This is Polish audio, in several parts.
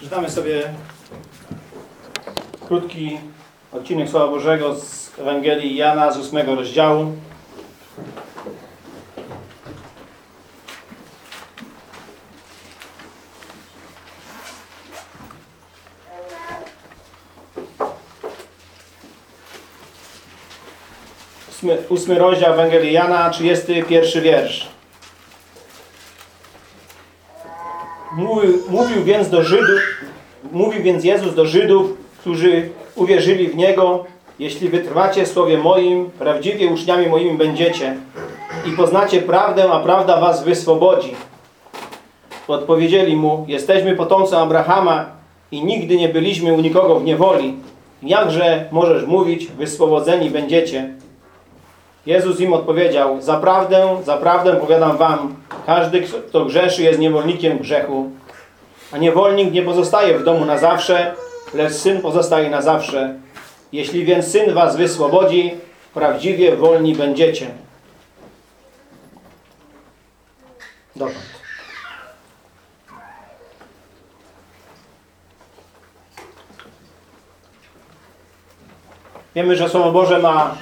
Czytamy sobie krótki odcinek Słowa Bożego z Ewangelii Jana z ósmego rozdziału. Ósmy, ósmy rozdział Ewangelii Jana, 31 wiersz. Mówił, więc do Żydów, mówił więc Jezus do Żydów, którzy uwierzyli w Niego, jeśli wytrwacie słowie moim, prawdziwie uczniami moimi będziecie i poznacie prawdę, a prawda was wyswobodzi. Odpowiedzieli mu, jesteśmy potomcem Abrahama i nigdy nie byliśmy u nikogo w niewoli. Jakże możesz mówić, wyswobodzeni będziecie? Jezus im odpowiedział, zaprawdę, zaprawdę powiadam wam, każdy, kto grzeszy, jest niewolnikiem grzechu. A niewolnik nie pozostaje w domu na zawsze, lecz syn pozostaje na zawsze. Jeśli więc syn was wyswobodzi, prawdziwie wolni będziecie. Dotąd. Wiemy, że Słowo Boże ma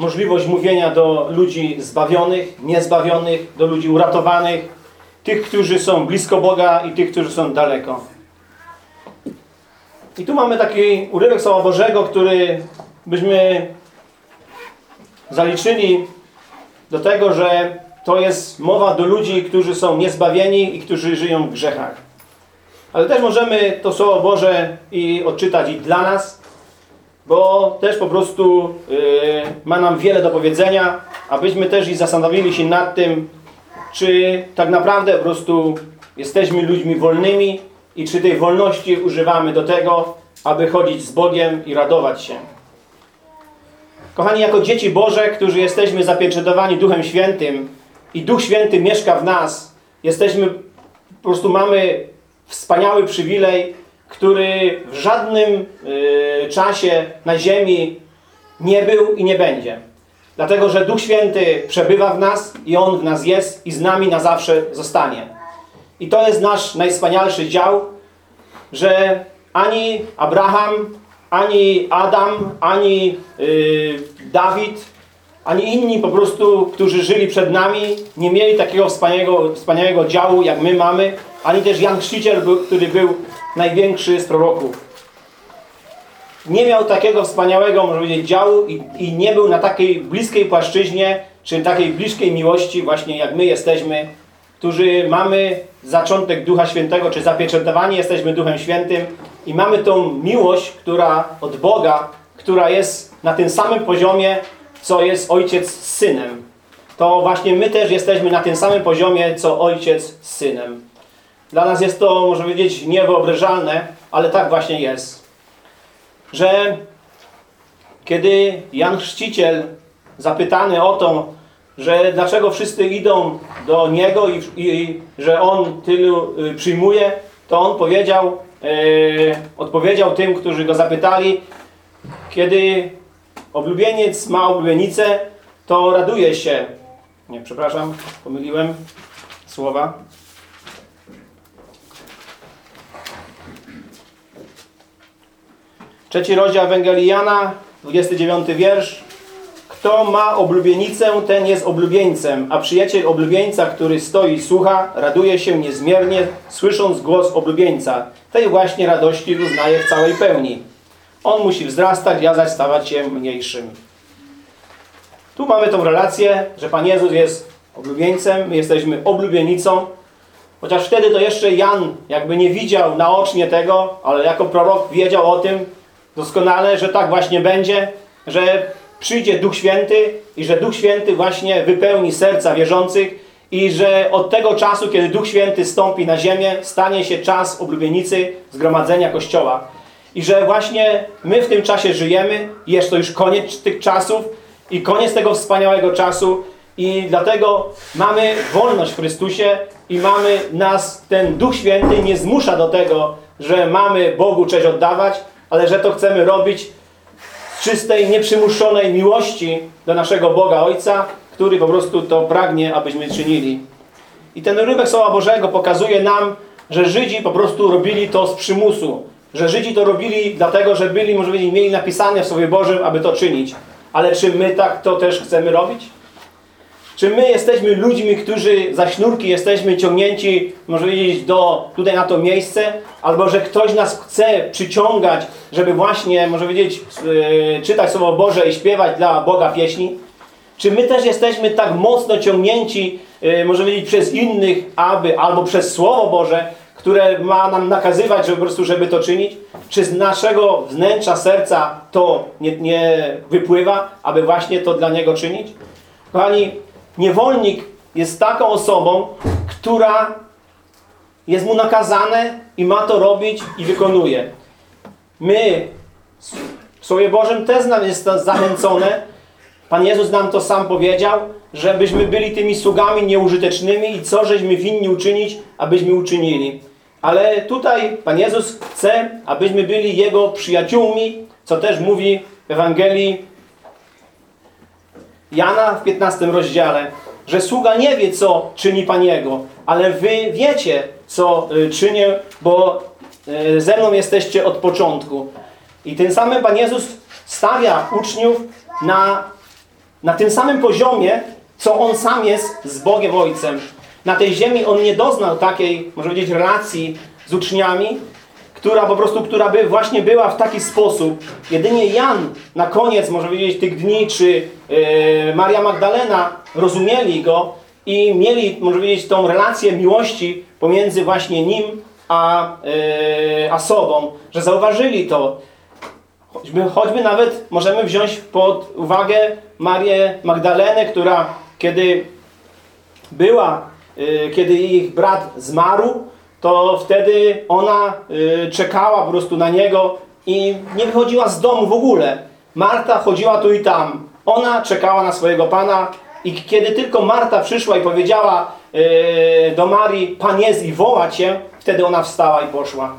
możliwość mówienia do ludzi zbawionych, niezbawionych, do ludzi uratowanych, tych, którzy są blisko Boga i tych, którzy są daleko. I tu mamy taki urywek Słowa Bożego, który byśmy zaliczyli do tego, że to jest mowa do ludzi, którzy są niezbawieni i którzy żyją w grzechach. Ale też możemy to Słowo Boże i odczytać i dla nas, bo też po prostu yy, ma nam wiele do powiedzenia, abyśmy też i zastanowili się nad tym, czy tak naprawdę po prostu jesteśmy ludźmi wolnymi i czy tej wolności używamy do tego, aby chodzić z Bogiem i radować się. Kochani, jako dzieci Boże, którzy jesteśmy zapieczętowani Duchem Świętym i Duch Święty mieszka w nas, jesteśmy, po prostu mamy wspaniały przywilej, który w żadnym y, czasie na ziemi nie był i nie będzie. Dlatego, że Duch Święty przebywa w nas i On w nas jest i z nami na zawsze zostanie. I to jest nasz najwspanialszy dział, że ani Abraham, ani Adam, ani y, Dawid, ani inni po prostu, którzy żyli przed nami, nie mieli takiego wspaniałego, wspaniałego działu, jak my mamy, ani też Jan Chrzciciel, który był największy z proroków. Nie miał takiego wspaniałego, może powiedzieć, działu i, i nie był na takiej bliskiej płaszczyźnie, czy takiej bliskiej miłości, właśnie jak my jesteśmy, którzy mamy zaczątek Ducha Świętego, czy zapieczętowani jesteśmy Duchem Świętym i mamy tą miłość, która od Boga, która jest na tym samym poziomie, co jest Ojciec z Synem. To właśnie my też jesteśmy na tym samym poziomie, co Ojciec z Synem. Dla nas jest to, można powiedzieć, niewyobrażalne, ale tak właśnie jest. Że kiedy Jan Chrzciciel zapytany o to, że dlaczego wszyscy idą do Niego i, i że On tylu y, przyjmuje, to On powiedział, yy, odpowiedział tym, którzy Go zapytali, kiedy oblubieniec ma oblubienicę, to raduje się. Nie, przepraszam, pomyliłem słowa. Trzeci rozdział Ewangelii Jana, 29 wiersz. Kto ma oblubienicę, ten jest oblubieńcem, a przyjaciel oblubieńca, który stoi i słucha, raduje się niezmiernie, słysząc głos oblubieńca. Tej właśnie radości uznaje w całej pełni. On musi wzrastać, ja zaś stawać się mniejszym. Tu mamy tą relację, że Pan Jezus jest oblubieńcem, my jesteśmy oblubienicą, chociaż wtedy to jeszcze Jan jakby nie widział naocznie tego, ale jako prorok wiedział o tym doskonale, że tak właśnie będzie, że przyjdzie Duch Święty i że Duch Święty właśnie wypełni serca wierzących i że od tego czasu, kiedy Duch Święty stąpi na ziemię, stanie się czas oblubienicy zgromadzenia Kościoła. I że właśnie my w tym czasie żyjemy, jest to już koniec tych czasów i koniec tego wspaniałego czasu i dlatego mamy wolność w Chrystusie i mamy nas, ten Duch Święty nie zmusza do tego, że mamy Bogu cześć oddawać, ale że to chcemy robić z czystej, nieprzymuszonej miłości do naszego Boga Ojca, który po prostu to pragnie, abyśmy czynili. I ten rybek Słowa Bożego pokazuje nam, że Żydzi po prostu robili to z przymusu. Że Żydzi to robili dlatego, że byli, może powiedzieć, mieli napisane w Słowie Bożym, aby to czynić. Ale czy my tak to też chcemy robić? Czy my jesteśmy ludźmi, którzy za sznurki jesteśmy ciągnięci, może powiedzieć, do, tutaj na to miejsce, albo że ktoś nas chce przyciągać, żeby właśnie, może powiedzieć, yy, czytać Słowo Boże i śpiewać dla Boga pieśni? Czy my też jesteśmy tak mocno ciągnięci, yy, może powiedzieć, przez innych, aby, albo przez Słowo Boże, które ma nam nakazywać, żeby po prostu, żeby to czynić? Czy z naszego wnętrza serca to nie, nie wypływa, aby właśnie to dla Niego czynić? Kochani, niewolnik jest taką osobą, która jest mu nakazane i ma to robić i wykonuje. My w Słowie Bożym też nam jest zachęcone. Pan Jezus nam to sam powiedział, żebyśmy byli tymi sługami nieużytecznymi i co żeśmy winni uczynić, abyśmy uczynili. Ale tutaj Pan Jezus chce, abyśmy byli Jego przyjaciółmi, co też mówi w Ewangelii Jana w 15 rozdziale, że sługa nie wie, co czyni Pan Jego, ale wy wiecie, co y, czynię, bo y, ze mną jesteście od początku. I tym samym Pan Jezus stawia uczniów na, na tym samym poziomie, co On sam jest z Bogiem Ojcem. Na tej ziemi On nie doznał takiej, może powiedzieć, relacji z uczniami, która po prostu, która by właśnie była w taki sposób. Jedynie Jan na koniec, może powiedzieć, tych dni, czy yy, Maria Magdalena rozumieli go i mieli, może powiedzieć, tą relację miłości pomiędzy właśnie nim a, yy, a sobą, że zauważyli to. Choćby, choćby nawet możemy wziąć pod uwagę Marię Magdalenę, która kiedy była, yy, kiedy ich brat zmarł, to wtedy ona y, czekała po prostu na niego i nie wychodziła z domu w ogóle. Marta chodziła tu i tam. Ona czekała na swojego Pana i kiedy tylko Marta przyszła i powiedziała y, do Marii, Pan jest i woła Cię, wtedy ona wstała i poszła.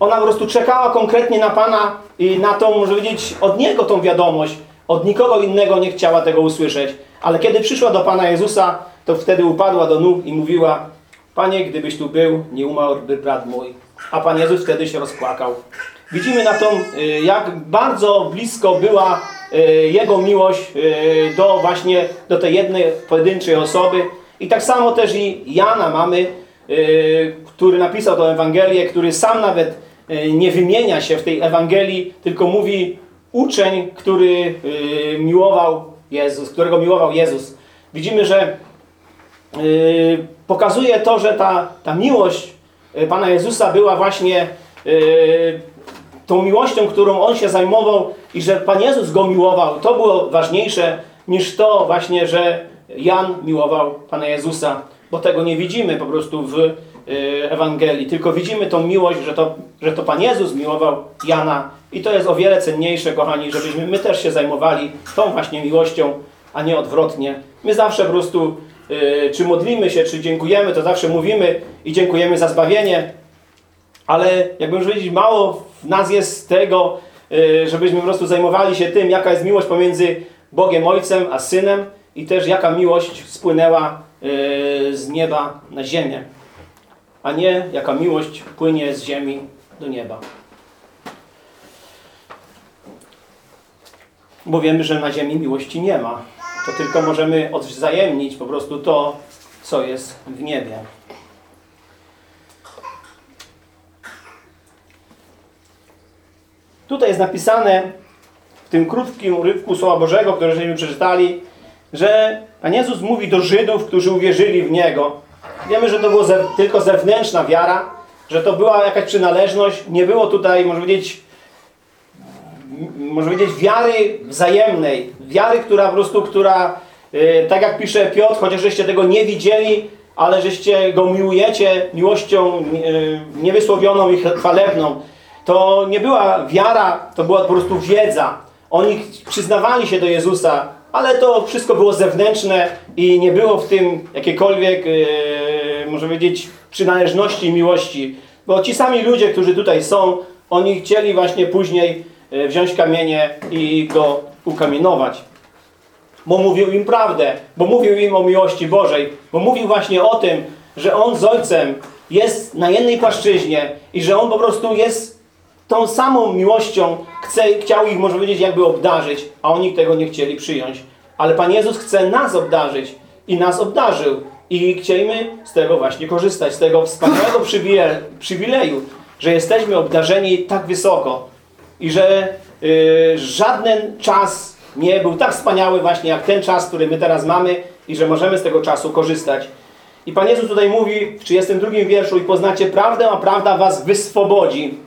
Ona po prostu czekała konkretnie na Pana i na tą, może powiedzieć, od Niego tą wiadomość. Od nikogo innego nie chciała tego usłyszeć. Ale kiedy przyszła do Pana Jezusa, to wtedy upadła do nóg i mówiła, Panie, gdybyś tu był, nie umarłby brat mój. A Pan Jezus wtedy się rozpłakał. Widzimy na tą, y, jak bardzo blisko była y, Jego miłość y, do właśnie, do tej jednej pojedynczej osoby. I tak samo też i Jana mamy, który napisał tę Ewangelię, który sam nawet nie wymienia się w tej Ewangelii, tylko mówi uczeń, który miłował Jezus, którego miłował Jezus. Widzimy, że pokazuje to, że ta, ta miłość yy, Pana Jezusa była właśnie yy, tą miłością, którą On się zajmował i że Pan Jezus Go miłował. To było ważniejsze niż to właśnie, że Jan miłował Pana Jezusa, bo tego nie widzimy po prostu w Ewangelii, tylko widzimy tą miłość, że to, że to Pan Jezus miłował Jana i to jest o wiele cenniejsze, kochani, żebyśmy my też się zajmowali tą właśnie miłością, a nie odwrotnie. My zawsze po prostu czy modlimy się, czy dziękujemy, to zawsze mówimy i dziękujemy za zbawienie, ale jakbym powiedzieć, mało w nas jest tego, y, żebyśmy po prostu zajmowali się tym, jaka jest miłość pomiędzy Bogiem Ojcem a Synem i też jaka miłość spłynęła y, z nieba na ziemię, a nie jaka miłość płynie z ziemi do nieba. Bo wiemy, że na ziemi miłości nie ma to tylko możemy odwzajemnić po prostu to, co jest w niebie. Tutaj jest napisane w tym krótkim urywku Słowa Bożego, które żeśmy przeczytali, że Pan Jezus mówi do Żydów, którzy uwierzyli w Niego. Wiemy, że to była ze, tylko zewnętrzna wiara, że to była jakaś przynależność. Nie było tutaj, można powiedzieć, można powiedzieć, wiary wzajemnej. Wiary, która po prostu, która, yy, tak jak pisze Piotr, chociaż żeście tego nie widzieli, ale żeście go miłujecie miłością yy, niewysłowioną i chwalebną. To nie była wiara, to była po prostu wiedza. Oni przyznawali się do Jezusa, ale to wszystko było zewnętrzne i nie było w tym jakiekolwiek, yy, może powiedzieć, przynależności i miłości. Bo ci sami ludzie, którzy tutaj są, oni chcieli właśnie później E, wziąć kamienie i go ukamienować. Bo mówił im prawdę, bo mówił im o miłości Bożej, bo mówił właśnie o tym, że On z Ojcem jest na jednej płaszczyźnie i że On po prostu jest tą samą miłością, chce, chciał ich, może powiedzieć, jakby obdarzyć, a oni tego nie chcieli przyjąć. Ale Pan Jezus chce nas obdarzyć i nas obdarzył. I chcieliśmy z tego właśnie korzystać, z tego wspaniałego przywileju, że jesteśmy obdarzeni tak wysoko i że żaden czas nie był tak wspaniały właśnie jak ten czas, który my teraz mamy i że możemy z tego czasu korzystać. I Pan Jezus tutaj mówi w 32 wierszu i poznacie prawdę, a prawda was wyswobodzi.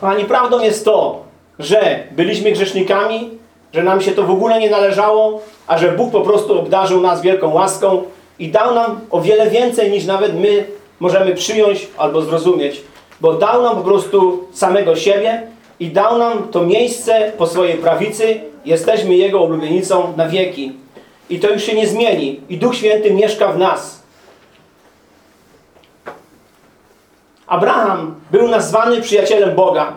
Pani, prawdą jest to, że byliśmy grzesznikami, że nam się to w ogóle nie należało, a że Bóg po prostu obdarzył nas wielką łaską i dał nam o wiele więcej niż nawet my możemy przyjąć albo zrozumieć. Bo dał nam po prostu samego siebie i dał nam to miejsce po swojej prawicy. Jesteśmy Jego ulubienicą na wieki. I to już się nie zmieni. I Duch Święty mieszka w nas. Abraham był nazwany przyjacielem Boga.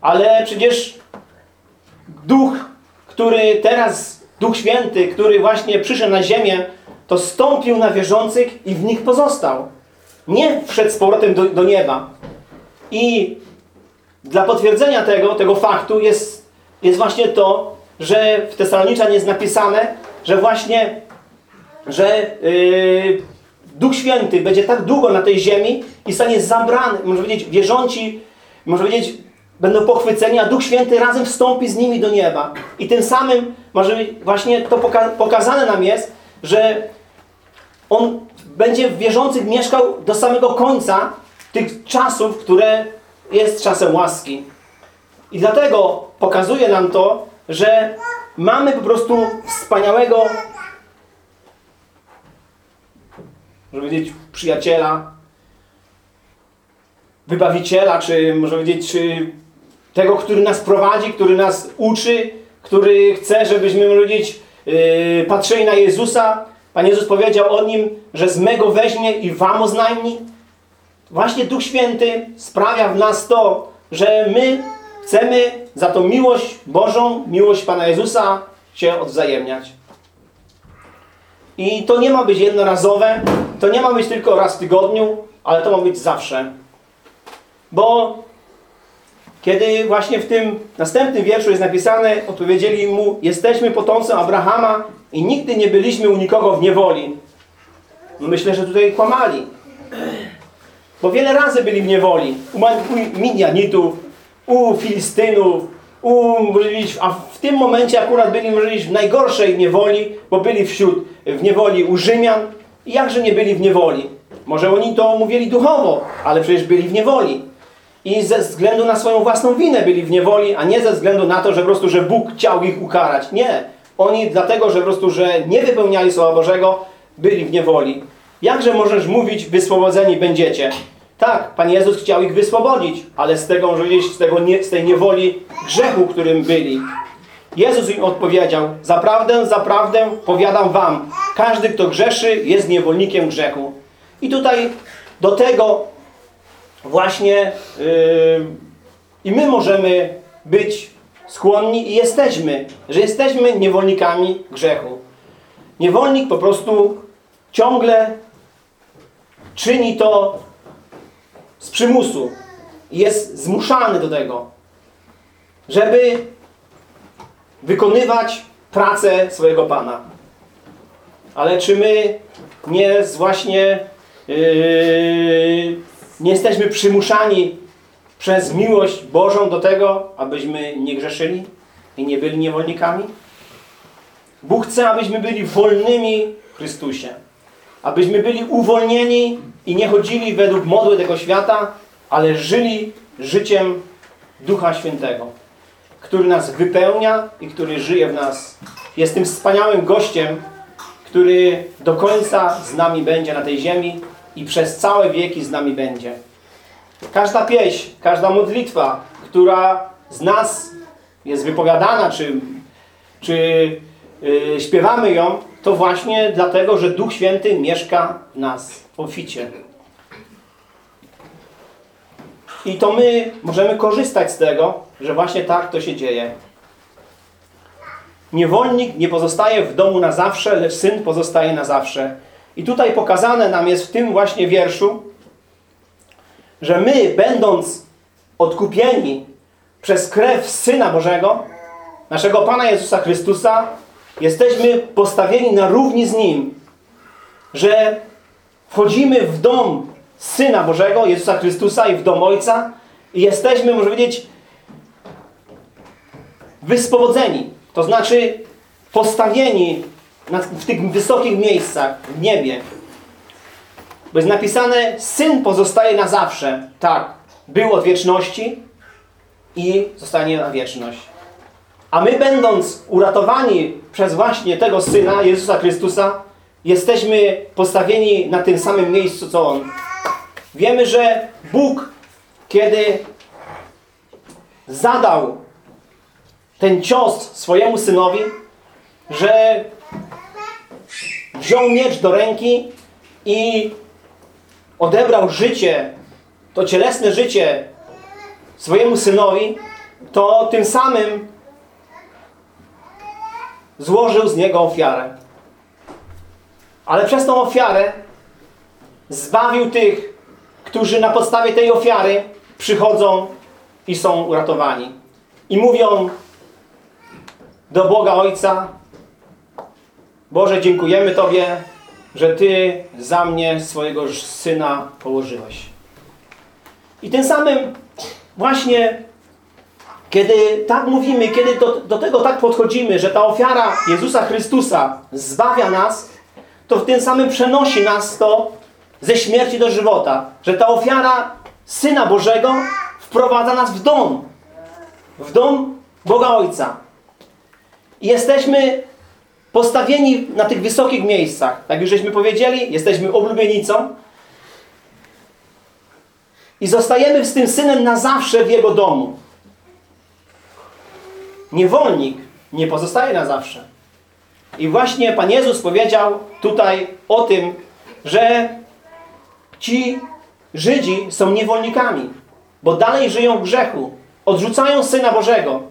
Ale przecież Duch, który teraz, Duch Święty, który właśnie przyszedł na ziemię, to stąpił na wierzących i w nich pozostał. Nie wszedł z powrotem do, do nieba. I dla potwierdzenia tego, tego faktu jest, jest właśnie to, że w Tesaloniczan jest napisane, że właśnie, że yy, Duch Święty będzie tak długo na tej ziemi i stanie zabrany, może powiedzieć, wierząci, może powiedzieć, będą pochwyceni, a Duch Święty razem wstąpi z nimi do nieba. I tym samym, może właśnie to poka pokazane nam jest, że On będzie w wierzących mieszkał do samego końca tych czasów, które jest czasem łaski. I dlatego pokazuje nam to, że mamy po prostu wspaniałego żeby powiedzieć przyjaciela, wybawiciela, czy może powiedzieć, czy tego, który nas prowadzi, który nas uczy, który chce, żebyśmy, powiedzieć, yy, patrzyli na Jezusa. Pan Jezus powiedział o Nim, że z mego weźmie i wam oznajmi. Właśnie Duch Święty sprawia w nas to, że my chcemy za tą miłość Bożą, miłość Pana Jezusa się odwzajemniać. I to nie ma być jednorazowe, to nie ma być tylko raz w tygodniu, ale to ma być zawsze. Bo kiedy właśnie w tym następnym wierszu jest napisane, odpowiedzieli mu, jesteśmy potomcem Abrahama i nigdy nie byliśmy u nikogo w niewoli. No myślę, że tutaj kłamali. Bo wiele razy byli w niewoli. U Midianitów, u Filistynów, u, a w tym momencie akurat byli może w najgorszej niewoli, bo byli wśród, w niewoli u Rzymian. I jakże nie byli w niewoli? Może oni to mówili duchowo, ale przecież byli w niewoli. I ze względu na swoją własną winę byli w niewoli, a nie ze względu na to, że po prostu, że Bóg chciał ich ukarać. Nie. Oni dlatego, że po prostu, że nie wypełniali Słowa Bożego, byli w niewoli. Jakże możesz mówić, wyswobodzeni będziecie? Tak, Pan Jezus chciał ich wyswobodzić, ale z tego, może z, tego nie, z tej niewoli grzechu, którym byli. Jezus im odpowiedział, zaprawdę, zaprawdę powiadam wam, każdy, kto grzeszy, jest niewolnikiem grzechu. I tutaj do tego właśnie yy, i my możemy być skłonni i jesteśmy, że jesteśmy niewolnikami grzechu. Niewolnik po prostu ciągle czyni to z przymusu. Jest zmuszany do tego, żeby wykonywać pracę swojego Pana. Ale czy my nie właśnie yy, nie jesteśmy przymuszani przez miłość Bożą do tego, abyśmy nie grzeszyli i nie byli niewolnikami? Bóg chce, abyśmy byli wolnymi w Chrystusie. Abyśmy byli uwolnieni i nie chodzili według modły tego świata, ale żyli życiem Ducha Świętego, który nas wypełnia i który żyje w nas. Jest tym wspaniałym gościem, który do końca z nami będzie na tej ziemi i przez całe wieki z nami będzie. Każda pieśń, każda modlitwa, która z nas jest wypowiadana, czy, czy yy, śpiewamy ją, to właśnie dlatego, że Duch Święty mieszka w nas oficie. I to my możemy korzystać z tego, że właśnie tak to się dzieje. Niewolnik nie pozostaje w domu na zawsze, lecz syn pozostaje na zawsze. I tutaj pokazane nam jest w tym właśnie wierszu, że my, będąc odkupieni przez krew Syna Bożego, naszego Pana Jezusa Chrystusa, jesteśmy postawieni na równi z Nim, że wchodzimy w dom Syna Bożego, Jezusa Chrystusa i w dom Ojca i jesteśmy, można powiedzieć, wyspowodzeni. To znaczy postawieni w tych wysokich miejscach, w niebie. Bo jest napisane, Syn pozostaje na zawsze. Tak, był od wieczności i zostanie na wieczność. A my będąc uratowani przez właśnie tego Syna, Jezusa Chrystusa, jesteśmy postawieni na tym samym miejscu, co On. Wiemy, że Bóg, kiedy zadał ten cios swojemu Synowi, że wziął miecz do ręki i odebrał życie, to cielesne życie swojemu Synowi, to tym samym złożył z niego ofiarę. Ale przez tą ofiarę zbawił tych, którzy na podstawie tej ofiary przychodzą i są uratowani. I mówią do Boga Ojca, Boże, dziękujemy Tobie, że Ty za mnie swojego Syna położyłeś. I tym samym właśnie, kiedy tak mówimy, kiedy do, do tego tak podchodzimy, że ta ofiara Jezusa Chrystusa zbawia nas, to w tym samym przenosi nas to ze śmierci do żywota. Że ta ofiara Syna Bożego wprowadza nas w dom. W dom Boga Ojca. I jesteśmy postawieni na tych wysokich miejscach. Tak już żeśmy powiedzieli, jesteśmy oblubienicą. I zostajemy z tym Synem na zawsze w Jego domu. Niewolnik nie pozostaje na zawsze. I właśnie Pan Jezus powiedział tutaj o tym, że ci Żydzi są niewolnikami, bo dalej żyją w grzechu. Odrzucają Syna Bożego.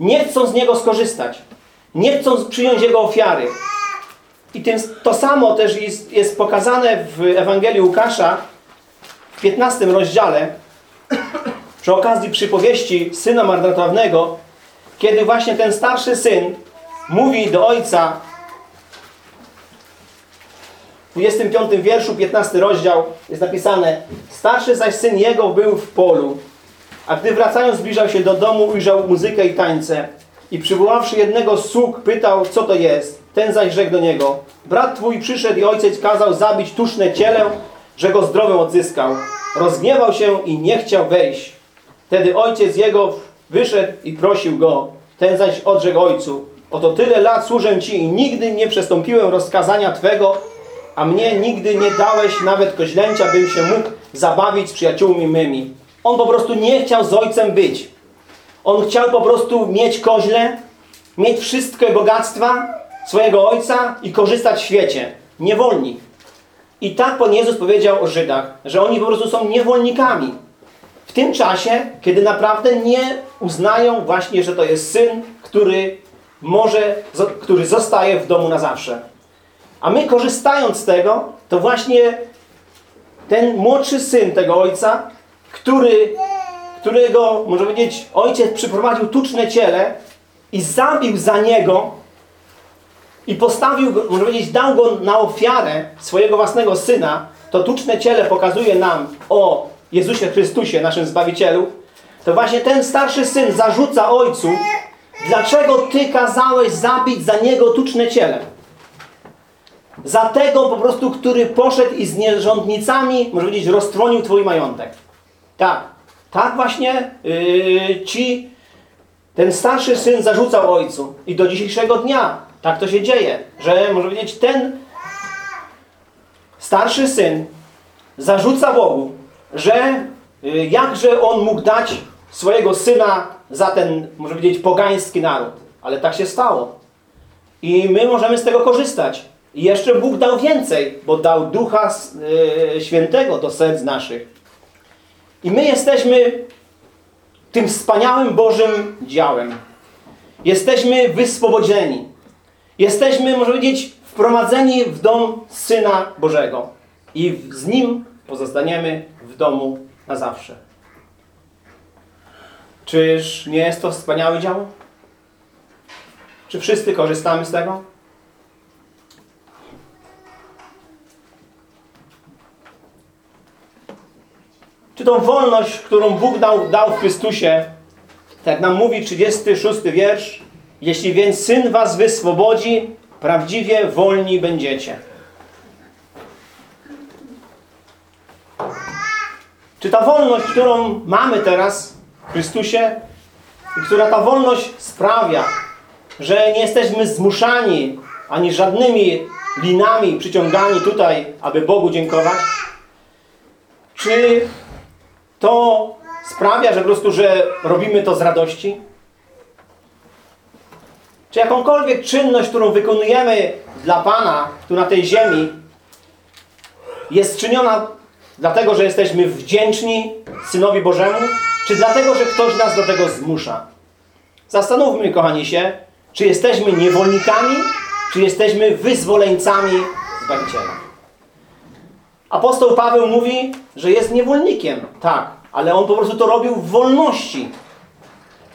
Nie chcą z Niego skorzystać. Nie chcą przyjąć Jego ofiary. I tym, to samo też jest, jest pokazane w Ewangelii Łukasza w 15 rozdziale przy okazji przypowieści syna marnotrawnego, kiedy właśnie ten starszy syn mówi do ojca w 25 wierszu, 15 rozdział jest napisane Starszy zaś syn jego był w polu, a gdy wracając zbliżał się do domu, ujrzał muzykę i tańce. I przywoławszy jednego z sług, pytał, co to jest. Ten zaś rzekł do niego, brat twój przyszedł i ojciec kazał zabić tuszne cielę, że go zdrowym odzyskał. Rozgniewał się i nie chciał wejść. Wtedy ojciec jego wyszedł i prosił go. Ten zaś odrzekł ojcu, oto tyle lat służę ci i nigdy nie przestąpiłem rozkazania twego, a mnie nigdy nie dałeś nawet koźlęcia, bym się mógł zabawić z przyjaciółmi mymi. On po prostu nie chciał z ojcem być. On chciał po prostu mieć koźle, mieć wszystkie bogactwa swojego ojca i korzystać w świecie. Niewolnik. I tak Pan Jezus powiedział o Żydach, że oni po prostu są niewolnikami. W tym czasie, kiedy naprawdę nie uznają właśnie, że to jest syn, który może, który zostaje w domu na zawsze. A my korzystając z tego, to właśnie ten młodszy syn tego ojca, który, którego, może powiedzieć, ojciec przyprowadził tuczne ciele i zabił za niego i postawił go, może powiedzieć, dał go na ofiarę swojego własnego syna, to tuczne ciele pokazuje nam o Jezusie Chrystusie, naszym Zbawicielu, to właśnie ten starszy syn zarzuca ojcu, dlaczego ty kazałeś zabić za niego tuczne ciele? Za tego po prostu, który poszedł i z nierządnicami, może powiedzieć, roztrwonił twój majątek. Tak, tak właśnie yy, ci, ten starszy syn zarzucał ojcu. I do dzisiejszego dnia tak to się dzieje, że może powiedzieć, ten starszy syn zarzuca Bogu, że yy, jakże on mógł dać swojego syna za ten, może powiedzieć, pogański naród. Ale tak się stało. I my możemy z tego korzystać. I jeszcze Bóg dał więcej, bo dał Ducha yy, Świętego do serc naszych. I my jesteśmy tym wspaniałym Bożym działem. Jesteśmy wyswobodzeni. Jesteśmy, można powiedzieć, wprowadzeni w dom Syna Bożego i z Nim pozostaniemy w domu na zawsze. Czyż nie jest to wspaniały dział? Czy wszyscy korzystamy z tego? Czy tą wolność, którą Bóg dał, dał w Chrystusie, tak nam mówi 36 wiersz, jeśli więc Syn was wyswobodzi, prawdziwie wolni będziecie. Czy ta wolność, którą mamy teraz Chrystusie i która ta wolność sprawia, że nie jesteśmy zmuszani ani żadnymi linami przyciągani tutaj, aby Bogu dziękować, czy to sprawia, że po prostu, że robimy to z radości? Czy jakąkolwiek czynność, którą wykonujemy dla Pana, tu na tej ziemi, jest czyniona dlatego, że jesteśmy wdzięczni Synowi Bożemu, czy dlatego, że ktoś nas do tego zmusza? Zastanówmy, kochani się, czy jesteśmy niewolnikami, czy jesteśmy wyzwoleńcami Zbawiciela. Apostoł Paweł mówi, że jest niewolnikiem. Tak, ale on po prostu to robił w wolności.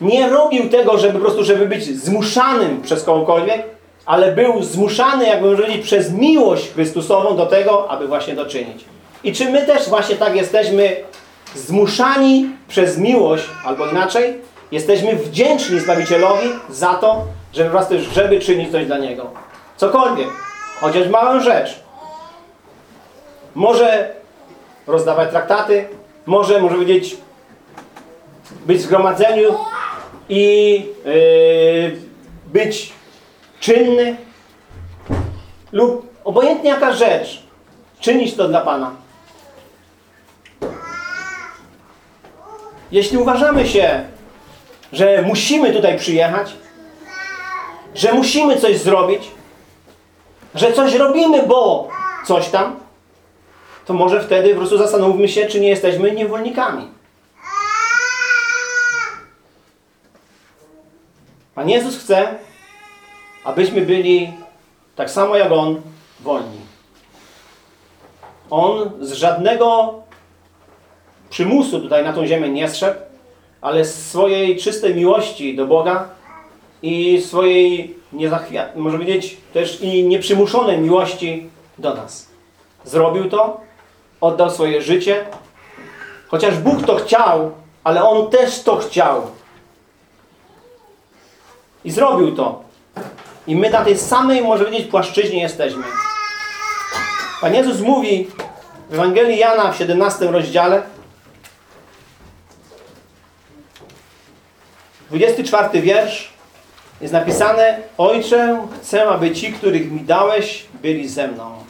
Nie robił tego, żeby po prostu, żeby być zmuszanym przez kogokolwiek, ale był zmuszany, jakby powiedzieć, przez miłość Chrystusową do tego, aby właśnie to czynić. I czy my też właśnie tak jesteśmy zmuszani przez miłość, albo inaczej, jesteśmy wdzięczni Zbawicielowi za to, żeby, po prostu, żeby czynić coś dla Niego. Cokolwiek, chociaż małą rzecz. Może rozdawać traktaty, może, może powiedzieć, być w zgromadzeniu i yy, być czynny lub obojętnie jaka rzecz, czynić to dla Pana. Jeśli uważamy się, że musimy tutaj przyjechać, że musimy coś zrobić, że coś robimy, bo coś tam, to może wtedy po prostu zastanówmy się, czy nie jesteśmy niewolnikami. Pan Jezus chce, abyśmy byli tak samo jak On, wolni. On z żadnego przymusu tutaj na tą ziemię nie zszedł, ale z swojej czystej miłości do Boga i swojej, może powiedzieć, też i nieprzymuszonej miłości do nas. Zrobił to, oddał swoje życie, chociaż Bóg to chciał, ale On też to chciał. I zrobił to. I my na tej samej, może powiedzieć, płaszczyźnie jesteśmy. Pan Jezus mówi w Ewangelii Jana w 17 rozdziale 24 wiersz jest napisane Ojcze, chcę, aby ci, których mi dałeś, byli ze mną.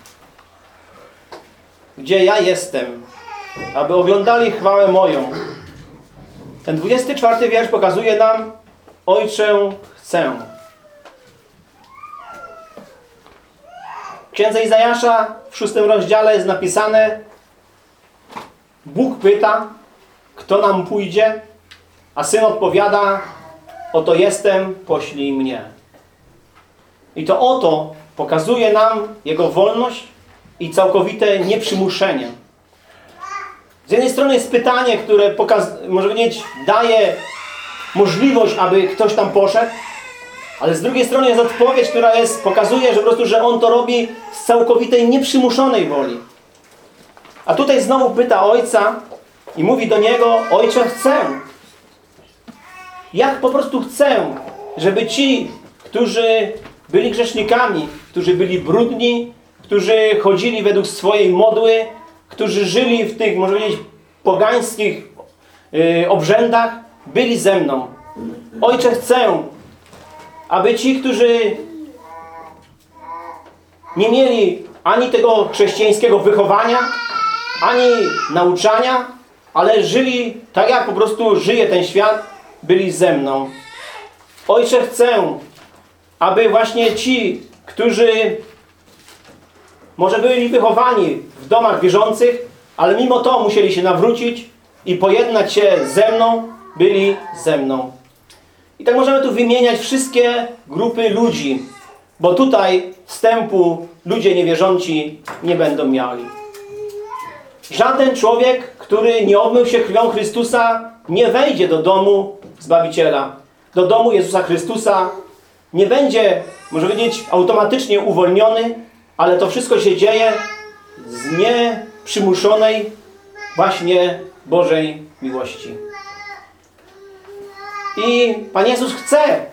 Gdzie ja jestem, aby oglądali chwałę moją. Ten 24 wiersz pokazuje nam Ojcze, chcę. W księdze Izajasza w szóstym rozdziale jest napisane Bóg pyta, kto nam pójdzie, a Syn odpowiada, oto jestem, poślij mnie. I to oto pokazuje nam Jego wolność i całkowite nieprzymuszenie. Z jednej strony jest pytanie, które może powiedzieć, daje możliwość, aby ktoś tam poszedł, ale z drugiej strony jest odpowiedź, która jest, pokazuje, że po prostu, że on to robi z całkowitej nieprzymuszonej woli. A tutaj znowu pyta ojca i mówi do niego, ojcze chcę. Jak po prostu chcę, żeby ci, którzy byli grzesznikami, którzy byli brudni, którzy chodzili według swojej modły, którzy żyli w tych, może powiedzieć, pogańskich yy, obrzędach, byli ze mną. Ojcze, chcę, aby ci, którzy nie mieli ani tego chrześcijańskiego wychowania, ani nauczania, ale żyli tak, jak po prostu żyje ten świat, byli ze mną. Ojcze, chcę, aby właśnie ci, którzy może byli wychowani w domach wierzących, ale mimo to musieli się nawrócić i pojednać się ze mną, byli ze mną. I tak możemy tu wymieniać wszystkie grupy ludzi, bo tutaj wstępu ludzie niewierząci nie będą mieli. Żaden człowiek, który nie obmył się krwią Chrystusa, nie wejdzie do domu Zbawiciela, do domu Jezusa Chrystusa, nie będzie, może powiedzieć, automatycznie uwolniony, ale to wszystko się dzieje z nieprzymuszonej właśnie Bożej miłości. I Pan Jezus chce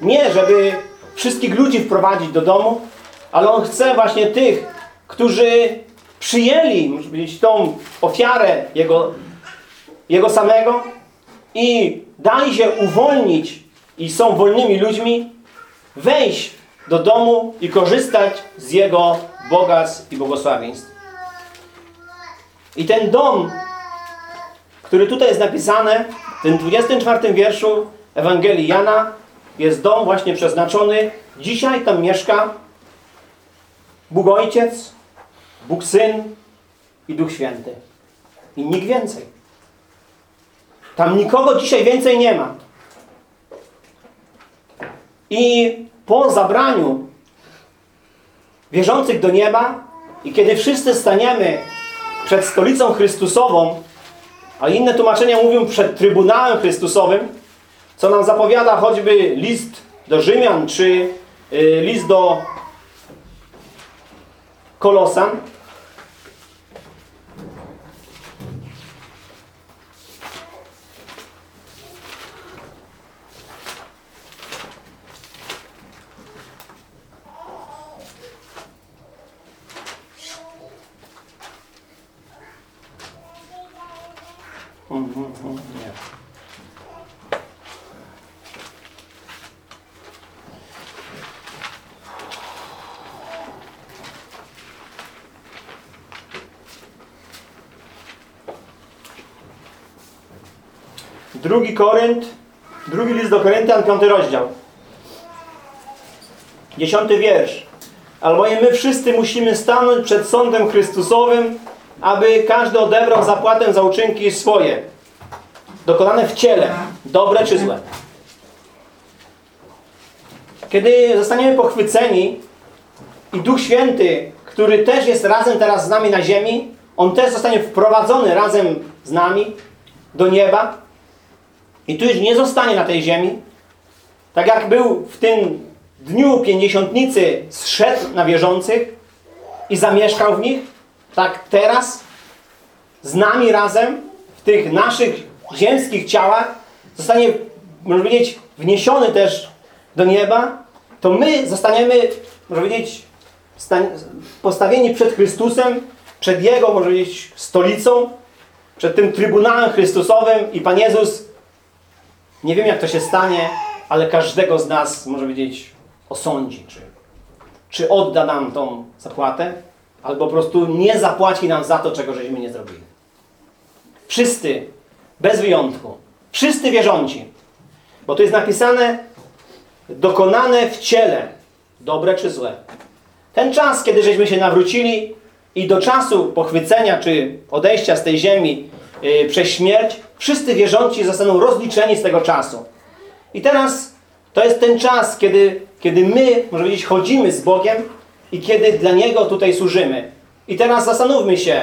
nie, żeby wszystkich ludzi wprowadzić do domu, ale On chce właśnie tych, którzy przyjęli, może powiedzieć, tą ofiarę Jego, Jego samego i dali się uwolnić i są wolnymi ludźmi, wejść do domu i korzystać z Jego bogactw i błogosławieństw. I ten dom, który tutaj jest napisany, w tym 24 wierszu Ewangelii Jana, jest dom właśnie przeznaczony. Dzisiaj tam mieszka Bóg Ojciec, Bóg Syn i Duch Święty. I nikt więcej. Tam nikogo dzisiaj więcej nie ma. I po zabraniu wierzących do nieba i kiedy wszyscy staniemy przed stolicą Chrystusową, a inne tłumaczenia mówią przed Trybunałem Chrystusowym, co nam zapowiada choćby list do Rzymian, czy y, list do Kolosan. Drugi Korynt, drugi list do Koryntian, piąty rozdział. Dziesiąty wiersz. Albowiem my wszyscy musimy stanąć przed sądem Chrystusowym, aby każdy odebrał zapłatę za uczynki swoje, dokonane w ciele, dobre czy złe. Kiedy zostaniemy pochwyceni i Duch Święty, który też jest razem teraz z nami na ziemi, On też zostanie wprowadzony razem z nami do nieba i tu już nie zostanie na tej ziemi, tak jak był w tym dniu pięćdziesiątnicy zszedł na wierzących i zamieszkał w nich, tak teraz z nami razem w tych naszych ziemskich ciałach zostanie, można powiedzieć, wniesiony też do nieba, to my zostaniemy, można powiedzieć, postawieni przed Chrystusem, przed Jego, można powiedzieć, stolicą, przed tym Trybunałem Chrystusowym i Pan Jezus, nie wiem jak to się stanie, ale każdego z nas, może powiedzieć, osądzi, czy, czy odda nam tą zapłatę, albo po prostu nie zapłaci nam za to, czego żeśmy nie zrobili. Wszyscy, bez wyjątku, wszyscy wierząci, bo tu jest napisane dokonane w ciele, dobre czy złe. Ten czas, kiedy żeśmy się nawrócili i do czasu pochwycenia czy odejścia z tej ziemi yy, przez śmierć, wszyscy wierząci zostaną rozliczeni z tego czasu. I teraz to jest ten czas, kiedy, kiedy my, może powiedzieć, chodzimy z Bogiem i kiedy dla Niego tutaj służymy. I teraz zastanówmy się,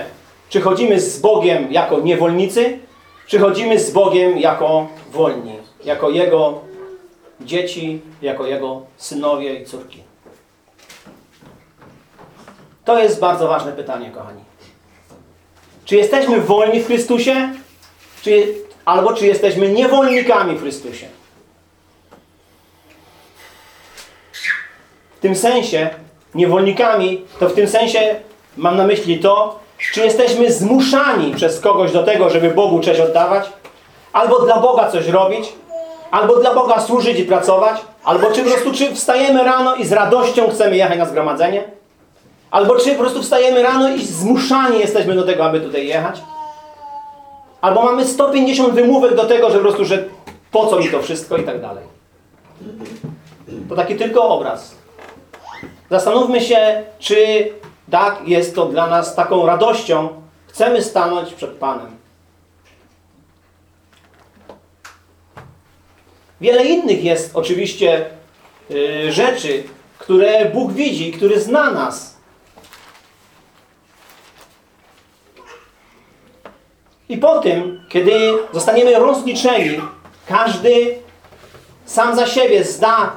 czy chodzimy z Bogiem jako niewolnicy, czy chodzimy z Bogiem jako wolni, jako Jego dzieci, jako Jego synowie i córki. To jest bardzo ważne pytanie, kochani. Czy jesteśmy wolni w Chrystusie, czy, albo czy jesteśmy niewolnikami w Chrystusie? W tym sensie, niewolnikami, to w tym sensie mam na myśli to, czy jesteśmy zmuszani przez kogoś do tego, żeby Bogu cześć oddawać, albo dla Boga coś robić, albo dla Boga służyć i pracować, albo czy po prostu czy wstajemy rano i z radością chcemy jechać na zgromadzenie, albo czy po prostu wstajemy rano i zmuszani jesteśmy do tego, aby tutaj jechać, albo mamy 150 wymówek do tego, że po prostu, że po co mi to wszystko i tak dalej. To taki tylko obraz. Zastanówmy się, czy tak jest to dla nas taką radością. Chcemy stanąć przed Panem. Wiele innych jest oczywiście y, rzeczy, które Bóg widzi, który zna nas. I po tym, kiedy zostaniemy rozliczeni, każdy sam za siebie zda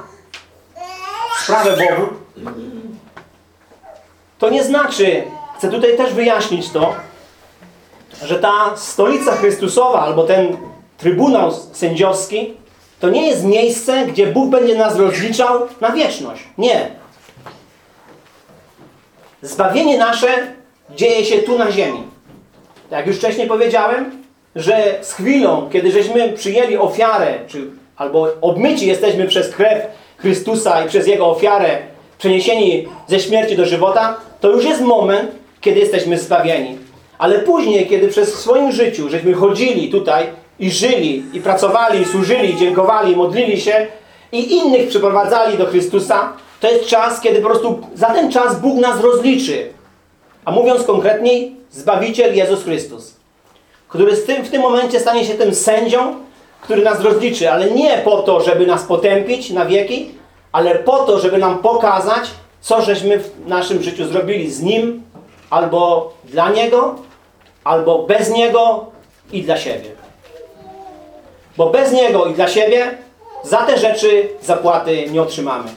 sprawę Bogu, to nie znaczy, chcę tutaj też wyjaśnić to, że ta stolica Chrystusowa albo ten trybunał sędziowski to nie jest miejsce, gdzie Bóg będzie nas rozliczał na wieczność. Nie. Zbawienie nasze dzieje się tu na ziemi. Jak już wcześniej powiedziałem, że z chwilą, kiedy żeśmy przyjęli ofiarę, czy albo obmyci jesteśmy przez krew Chrystusa i przez Jego ofiarę przeniesieni ze śmierci do żywota, to już jest moment, kiedy jesteśmy zbawieni. Ale później, kiedy przez swoim życiu żeśmy chodzili tutaj i żyli, i pracowali, i służyli, i dziękowali, i modlili się i innych przyprowadzali do Chrystusa, to jest czas, kiedy po prostu za ten czas Bóg nas rozliczy. A mówiąc konkretniej, Zbawiciel Jezus Chrystus, który z tym, w tym momencie stanie się tym sędzią, który nas rozliczy, ale nie po to, żeby nas potępić na wieki, ale po to, żeby nam pokazać, co żeśmy w naszym życiu zrobili z Nim, albo dla Niego, albo bez Niego i dla siebie. Bo bez Niego i dla siebie za te rzeczy zapłaty nie otrzymamy.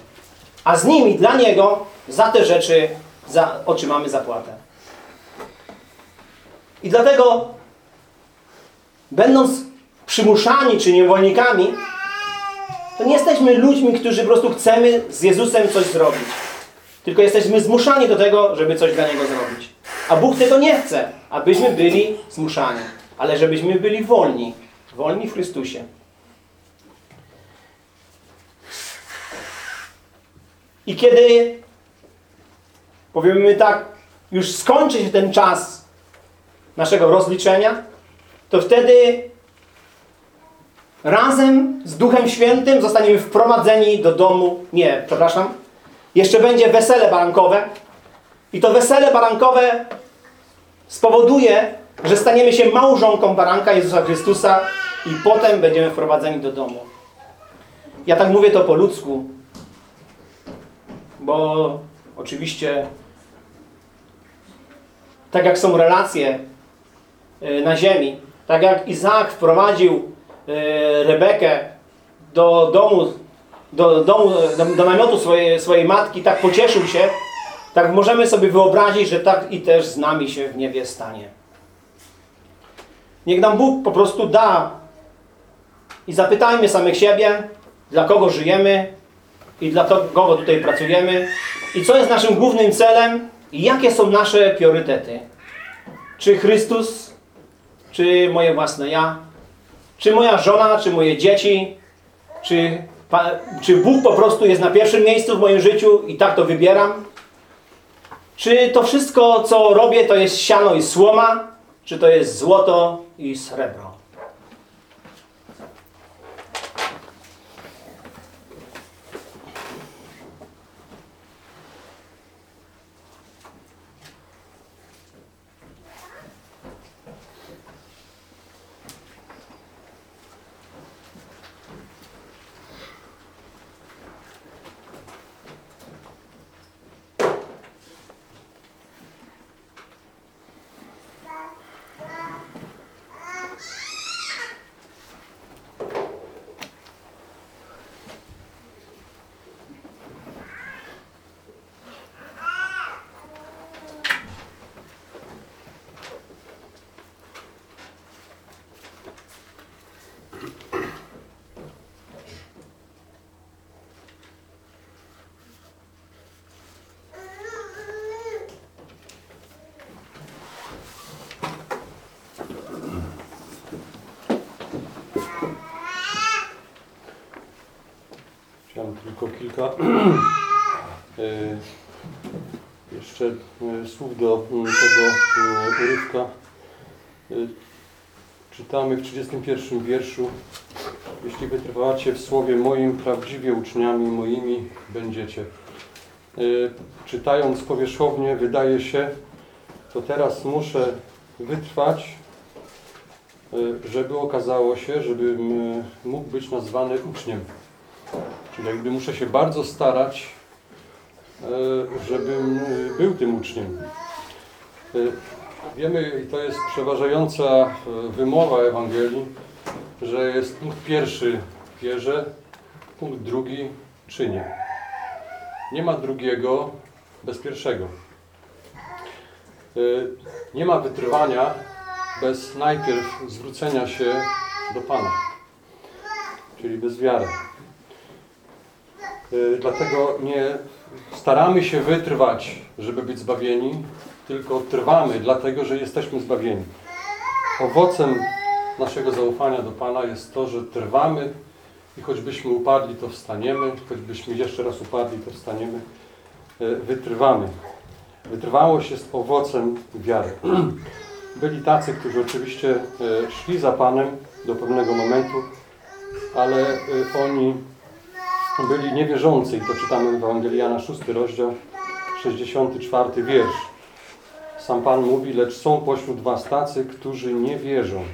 A z Nim i dla Niego za te rzeczy za, otrzymamy zapłatę. I dlatego, będąc przymuszani czy niewolnikami, to nie jesteśmy ludźmi, którzy po prostu chcemy z Jezusem coś zrobić. Tylko jesteśmy zmuszani do tego, żeby coś dla Niego zrobić. A Bóg tego nie chce, abyśmy byli zmuszani, ale żebyśmy byli wolni. Wolni w Chrystusie. I kiedy, powiemy tak, już skończy się ten czas naszego rozliczenia, to wtedy razem z Duchem Świętym zostaniemy wprowadzeni do domu, nie, przepraszam, jeszcze będzie wesele barankowe. I to wesele barankowe spowoduje, że staniemy się małżonką baranka Jezusa Chrystusa i potem będziemy wprowadzeni do domu. Ja tak mówię to po ludzku, bo oczywiście tak jak są relacje na ziemi, tak jak Izaak wprowadził y, Rebekę do domu, do, domu, do, do namiotu swojej, swojej matki, tak pocieszył się, tak możemy sobie wyobrazić, że tak i też z nami się w niebie stanie. Niech nam Bóg po prostu da i zapytajmy samych siebie, dla kogo żyjemy i dla kogo tutaj pracujemy i co jest naszym głównym celem i jakie są nasze priorytety. Czy Chrystus, czy moje własne ja, czy moja żona, czy moje dzieci, czy, czy Bóg po prostu jest na pierwszym miejscu w moim życiu i tak to wybieram? Czy to wszystko, co robię, to jest siano i słoma, czy to jest złoto i srebro? Tylko kilka e, jeszcze e, słów do m, tego e, urywka. E, Czytamy w 31 wierszu. Jeśli wytrwacie w słowie moim, prawdziwie uczniami moimi będziecie. Czytając powierzchownie, wydaje się, to teraz muszę wytrwać, żeby okazało się, żebym mógł być nazwany uczniem. Jakby muszę się bardzo starać, e, żebym był tym uczniem. E, Wiemy, i to jest przeważająca e, wymowa Ewangelii, że jest punkt pierwszy wierzę, punkt drugi czynię. Nie ma drugiego bez pierwszego. Nie ma wytrwania bez najpierw zwrócenia się do Pana, czyli bez wiary. Y, Dlatego nie staramy się wytrwać, żeby być zbawieni, tylko trwamy, dlatego że jesteśmy zbawieni. Owocem naszego zaufania do Pana jest to, że trwamy i choćbyśmy upadli, to wstaniemy, choćbyśmy jeszcze raz upadli, to wstaniemy, Y, wytrwamy. Wytrwałość jest owocem wiary. Byli tacy, którzy oczywiście e, szli za Panem do pewnego momentu, ale oni byli niewierzący i to czytamy w Ewangelii Jana 6 rozdział 64 wiersz. Sam Pan mówi, lecz są pośród was tacy, którzy nie wierzą.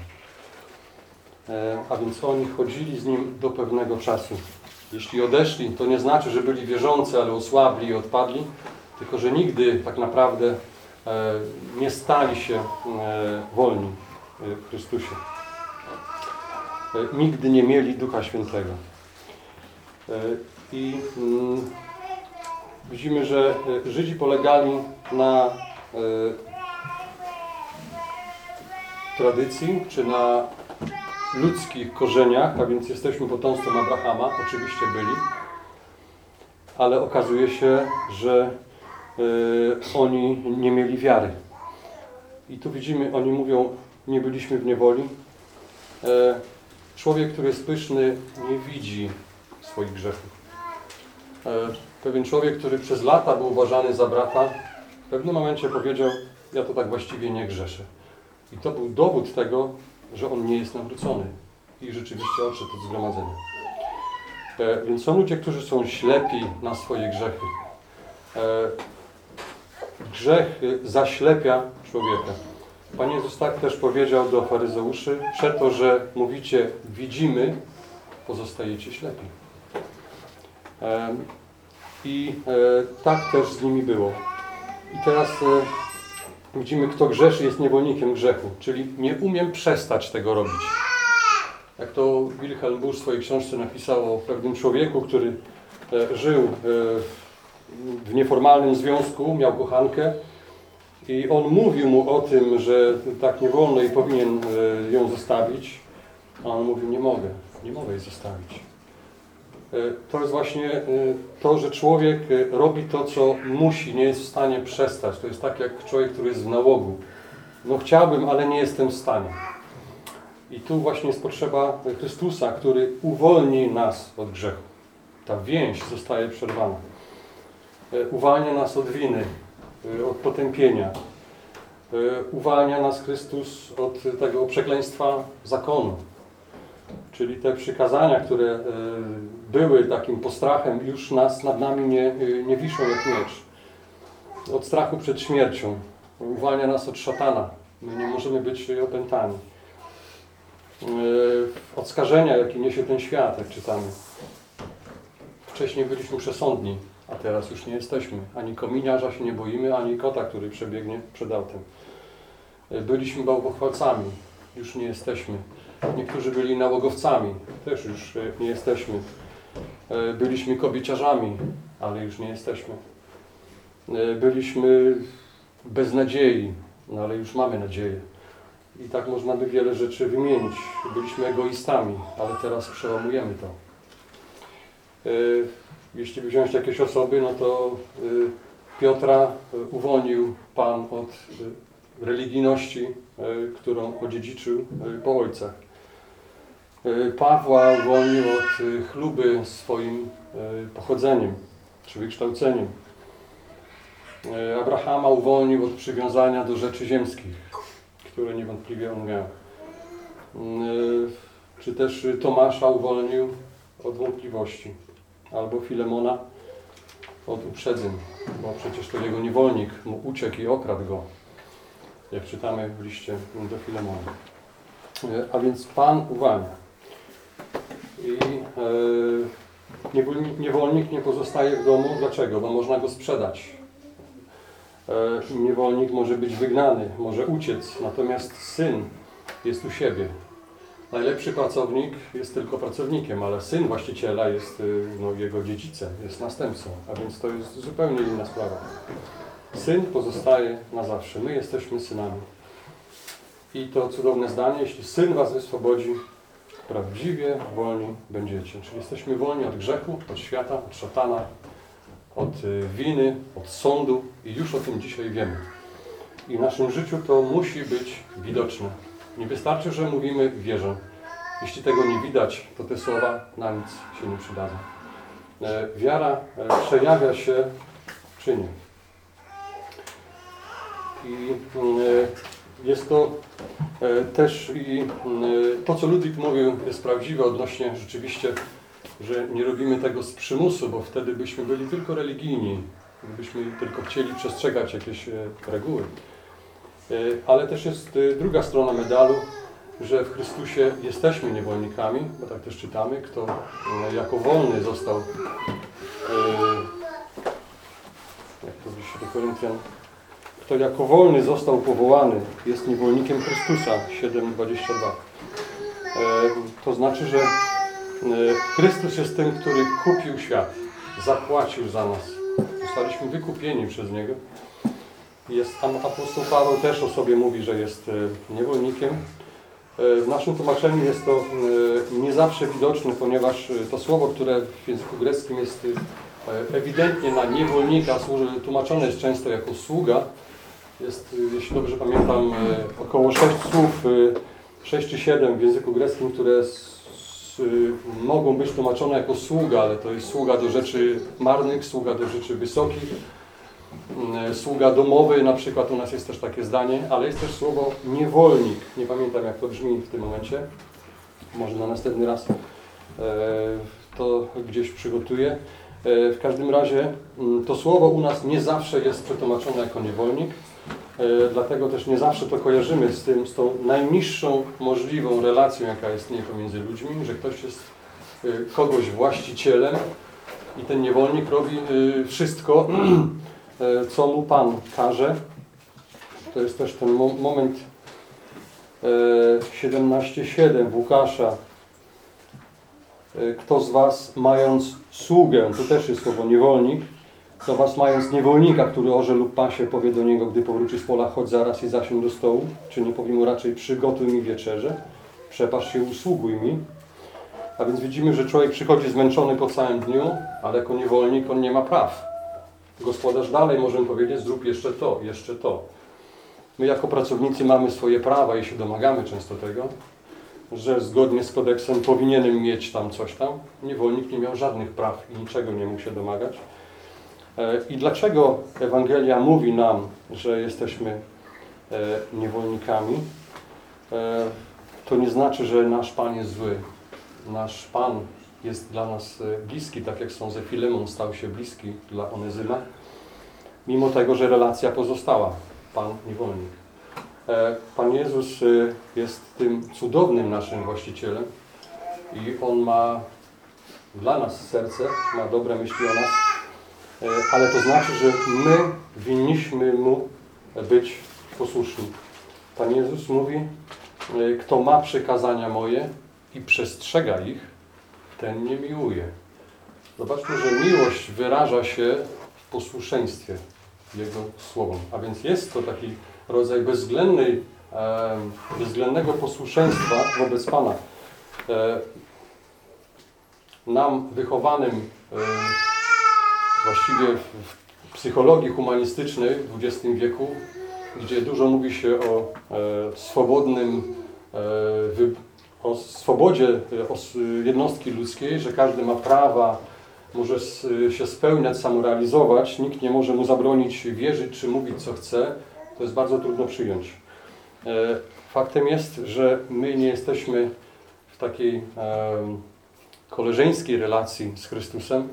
E, A więc oni chodzili z Nim do pewnego czasu. Jeśli odeszli, to nie znaczy, że byli wierzący, ale osłabli i odpadli, tylko że nigdy tak naprawdę e, nie stali się e, wolni w Chrystusie. Nigdy nie mieli Ducha Świętego. E, I mm, widzimy, że e, Żydzi polegali na e, tradycji, czy na ludzkich korzeniach, a więc jesteśmy potomstwem Abrahama, oczywiście byli, ale okazuje się, że oni nie mieli wiary. I tu widzimy, oni mówią, nie byliśmy w niewoli. Człowiek, który jest pyszny, nie widzi swoich grzechów. E, pewien człowiek, który przez lata był uważany za brata, w pewnym momencie powiedział, ja to tak właściwie nie grzeszę. I to był dowód tego, że on nie jest nawrócony i rzeczywiście odszedł od zgromadzenia. E, więc są ludzie, którzy są ślepi na swoje grzechy. E, grzech y, zaślepia człowieka. Pan Jezus tak też powiedział do faryzeuszy, przeto, że mówicie widzimy, pozostajecie ślepi. I e, tak też z nimi było. I teraz e, widzimy, kto grzeszy, jest niewolnikiem grzechu, czyli nie umiem przestać tego robić. Jak to Wilhelm Busch w swojej książce napisał o pewnym człowieku, który e, żył w nieformalnym związku, miał kochankę i on mówił mu o tym, że tak nie wolno i powinien ją zostawić, a on mówił, nie mogę, nie mogę jej zostawić. E, To jest właśnie e, to, że człowiek e, robi to, co musi, nie jest w stanie przestać. To jest tak jak człowiek, który jest w nałogu. No chciałbym, ale nie jestem w stanie. I tu właśnie jest potrzeba Chrystusa, który uwolni nas od grzechu. Ta więź zostaje przerwana. Uwalnia nas od winy, od potępienia. Uwalnia nas Chrystus od tego przekleństwa zakonu. Czyli te przykazania, które e, były takim postrachem, już nas nad nami nie, e, nie wiszą jak miecz. Od strachu przed śmiercią. Uwalnia nas od szatana. My nie możemy być opętani. E, Od skażenia, jakie niesie ten świat, jak czytamy. Wcześniej byliśmy przesądni, a teraz już nie jesteśmy. Ani kominiarza się nie boimy, ani kota, który przebiegnie przed autem. Byliśmy bałwochwalcami, już nie jesteśmy. Niektórzy byli nałogowcami, też już e, nie jesteśmy. E, Byliśmy kobieciarzami, ale już nie jesteśmy. E, Byliśmy bez nadziei, no ale już mamy nadzieję. I tak można by wiele rzeczy wymienić. Byliśmy egoistami, ale teraz przełamujemy to. Jeśli by wziąć jakieś osoby, no to Piotra uwolnił Pan od religijności, którą odziedziczył po ojcach. E, Pawła uwolnił od e, chluby swoim e, pochodzeniem czy wykształceniem. Abrahama uwolnił od przywiązania do rzeczy ziemskich, które niewątpliwie on miał. Mm, Czy też Tomasza uwolnił od wątpliwości, albo Filemona od uprzedzeń, bo przecież to jego niewolnik mu uciekł i okradł go, jak czytamy w liście do Filemona. A więc Pan uwalnia. I e, Niewolnik, niewolnik nie pozostaje w domu. Dlaczego? Bo można go sprzedać. E, Niewolnik może być wygnany, może uciec, natomiast syn jest u siebie. Najlepszy pracownik jest tylko pracownikiem, ale syn właściciela jest y, no, jego dziedzicem, jest następcą, a więc to jest zupełnie inna sprawa. Syn pozostaje na zawsze. My jesteśmy synami. I to cudowne zdanie, jeśli syn was wyswobodzi, prawdziwie wolni będziecie. Czyli jesteśmy wolni od grzechu, od świata, od szatana, od y, winy, od sądu i już o tym dzisiaj wiemy. I w naszym życiu to musi być widoczne. Nie wystarczy, że mówimy wierzę. Jeśli tego nie widać, to te słowa na nic się nie przydadzą. E, Wiara e, przejawia się w czynie. I mm, e, jest to e, też i e, to, co Ludwik mówił, jest prawdziwe odnośnie rzeczywiście, że nie robimy tego z przymusu, bo wtedy byśmy byli tylko religijni, gdybyśmy tylko chcieli przestrzegać jakieś e, reguły. Ale też jest druga strona medalu, że w Chrystusie jesteśmy niewolnikami, bo tak też czytamy, kto jako wolny został, jak to się do Koryntian, kto jako wolny został powołany, jest niewolnikiem Chrystusa, 7,22. E, To znaczy, że e, Chrystus jest tym, który kupił świat, zapłacił za nas. Zostaliśmy wykupieni przez Niego. Jest, apostoł Paweł też o sobie mówi, że jest e, niewolnikiem. W naszym tłumaczeniu jest to nie zawsze widoczne, ponieważ to słowo, które w języku greckim jest ewidentnie na niewolnika, tłumaczone jest często jako sługa. Jest, e, jeśli dobrze pamiętam, e, około sześć słów, e, sześć czy siedem w języku greckim, które mogą być tłumaczone jako sługa, ale to jest sługa do rzeczy marnych, sługa do rzeczy wysokich. Mm, Sługa domowy, na przykład u nas jest też takie zdanie, ale jest też słowo niewolnik. Nie pamiętam jak to brzmi w tym momencie. Może na następny raz e, to gdzieś przygotuję. E, W każdym razie mm, to słowo u nas nie zawsze jest przetłumaczone jako niewolnik, dlatego też nie zawsze to kojarzymy z tym, z tą najniższą możliwą relacją, jaka istnieje pomiędzy ludźmi, że ktoś jest e, kogoś właścicielem i ten niewolnik robi e, wszystko, e, co mu Pan każe. To jest też ten mo- moment e, 17:7 Łukasza. E, Kto z Was mając sługę, to też jest słowo niewolnik, Was mając niewolnika, który orze lub pasie, powie do niego, gdy powróci z pola, chodź zaraz i zasiądź do stołu, czy nie powie mu raczej przygotuj mi wieczerze, przepasz się, usługuj mi. A więc widzimy, że człowiek przychodzi zmęczony po całym dniu, ale jako niewolnik on nie ma praw. Gospodarz dalej może mu powiedzieć, zrób jeszcze to, jeszcze to. My jako pracownicy mamy swoje prawa i się domagamy często tego, że zgodnie z kodeksem powinienem mieć tam coś tam. Niewolnik nie miał żadnych praw i niczego nie mógł się domagać. E, I dlaczego Ewangelia mówi nam, że jesteśmy e, niewolnikami? E, To nie znaczy, że nasz Pan jest zły. Nasz Pan jest dla nas bliski, tak jak sądzę Filemon stał się bliski dla Onezyma, mimo tego, że relacja pozostała. Pan niewolnik. Pan Jezus jest tym cudownym naszym właścicielem i On ma dla nas serce, ma dobre myśli o nas, ale to znaczy, że my winniśmy Mu być posłuszni. Pan Jezus mówi, e, kto ma przykazania moje i przestrzega ich, ten mnie miłuje. Zobaczmy, że miłość wyraża się w posłuszeństwie Jego słowom. A więc jest to taki rodzaj bezwzględnej, e, bezwzględnego posłuszeństwa wobec Pana. E, nam wychowanym e, właściwie w, psychologii humanistycznej w XX wieku, gdzie dużo mówi się o e, swobodnym, e, o swobodzie e, os, jednostki ludzkiej, że każdy ma prawa, może się spełniać, samorealizować, nikt nie może mu zabronić wierzyć czy mówić co chce, to jest bardzo trudno przyjąć. Faktem jest, że my nie jesteśmy w takiej koleżeńskiej relacji z Chrystusem,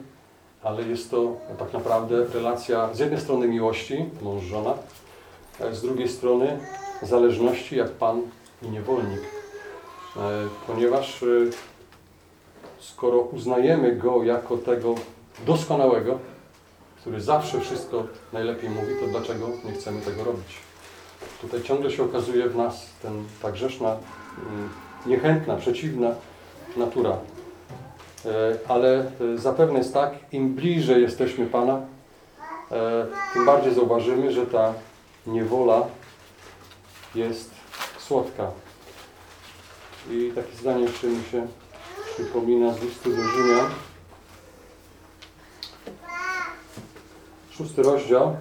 ale jest to tak naprawdę relacja z jednej strony miłości, mąż-żona, z drugiej strony zależności jak Pan i niewolnik. E, Ponieważ e, skoro uznajemy Go jako tego doskonałego, który zawsze wszystko najlepiej mówi, to dlaczego nie chcemy tego robić? Tutaj ciągle się okazuje w nas ten, ta grzeszna, mm, niechętna, przeciwna natura. E, Ale e, zapewne jest tak, im bliżej jesteśmy Pana, e, tym bardziej zauważymy, że ta niewola jest słodka. I takie zdanie jeszcze mi się przypomina z listu do Rzymian. Szósty rozdział.